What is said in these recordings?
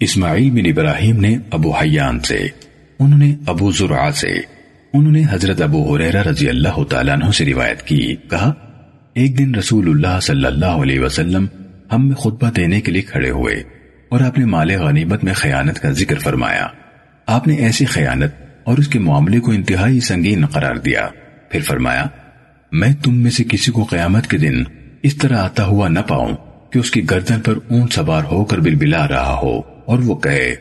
اسماعیل بن ابراہیم نے ابو حیان سے، انہوں نے ابو زرعہ سے، انہوں نے حضرت ابو حریرہ رضی اللہ تعالیٰ عنہ سے روایت کی، کہا، ایک دن رسول اللہ صلی اللہ علیہ وسلم ہم میں خطبہ دینے کے لیے کھڑے ہوئے اور آپ نے مال غنیمت میں خیانت کا ذکر فرمایا۔ آپ نے ایسی خیانت اور اس کے معاملے کو انتہائی سنگین قرار دیا۔ پھر فرمایا، میں تم میں سے کسی کو قیامت کے دن اس طرح آتا ہوا نہ پاؤں کہ اس کی گردن پر اونٹ سوار ہو کر بل بلا رہا ہو۔ اور وہ کہے،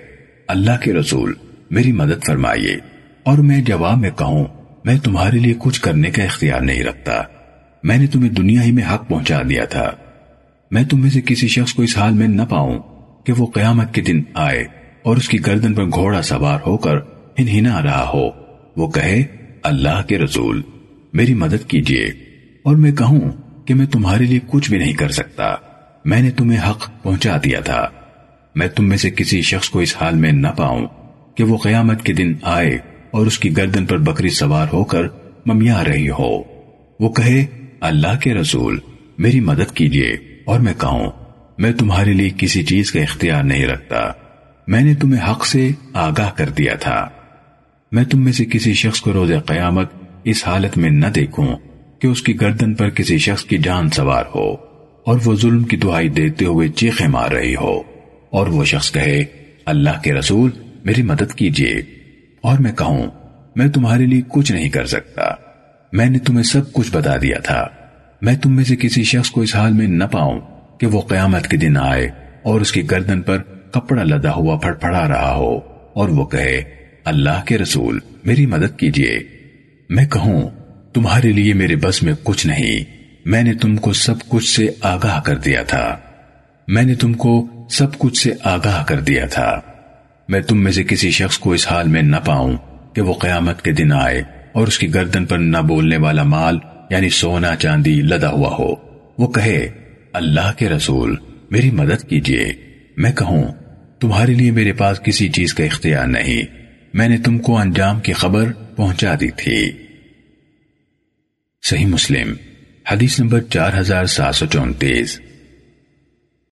اللہ کے رسول، میری مدد فرمائیے۔ اور میں جواب میں کہوں، میں تمہارے لیے کچھ کرنے کا اختیار نہیں رکھتا۔ میں نے تمہیں دنیا ہی میں حق پہنچا دیا تھا۔ میں تم میں سے کسی شخص کو اس حال میں نہ پاؤں کہ وہ قیامت کے دن آئے اور اس کی گردن پر گھوڑا سوار ہو کر ہنہنا رہا ہو۔ وہ کہے، اللہ کے رسول، میری مدد کیجیے۔ اور میں کہوں کہ میں تمہارے لیے کچھ بھی نہیں کر سکتا۔ میں نے تمہیں حق پہنچا دیا تھا۔ میں تم میں سے کسی شخص کو اس حال میں نہ پاؤں کہ وہ قیامت کے دن آئے اور اس کی گردن پر بکری سوار ہو کر ممیا رہی ہو۔ وہ کہے، اللہ کے رسول، میری مدد کیجیے اور میں کہوں میں تمہارے لیے کسی چیز کا اختیار نہیں رکھتا۔ میں نے تمہیں حق سے آگاہ کر دیا تھا۔ میں تم میں سے کسی شخص کو روز قیامت اس حالت میں نہ دیکھوں کہ اس کی گردن پر کسی شخص کی جان سوار ہو اور وہ ظلم کی دعائی دیتے ہوئے چیخیں مار رہی ہو۔ اور وہ شخص کہے، اللہ کے رسول، میری مدد کیجیے۔ اور میں کہوں، میں تمہارے لیے کچھ نہیں کر سکتا۔ میں نے تمہیں سب کچھ بتا دیا تھا۔ میں تم میں سے کسی شخص کو اس حال میں نہ پاؤں کہ وہ قیامت کے دن آئے اور اس کی گردن پر کپڑا لدا ہوا پھڑ پھڑا رہا ہو۔ اور وہ کہے، اللہ کے رسول، میری مدد کیجیے۔ میں کہوں، تمہارے لیے میرے بس میں کچھ نہیں۔ میں نے تم کو سب کچھ سے آگاہ کر دیا تھا۔ میں نے تم کو سب کچھ سے آگاہ کر دیا تھا۔ میں تم میں سے کسی شخص کو اس حال میں نہ پاؤں کہ وہ قیامت کے دن آئے اور اس کی گردن پر نہ بولنے والا مال یعنی سونا چاندی لدا ہوا ہو۔ وہ کہے، اللہ کے رسول، میری مدد کیجیے۔ میں کہوں، تمہارے لیے میرے پاس کسی چیز کا اختیار نہیں۔ میں نے تم کو انجام کی خبر پہنچا دی تھی۔ صحیح مسلم، حدیث نمبر چار ہزار سات سو چونتیس۔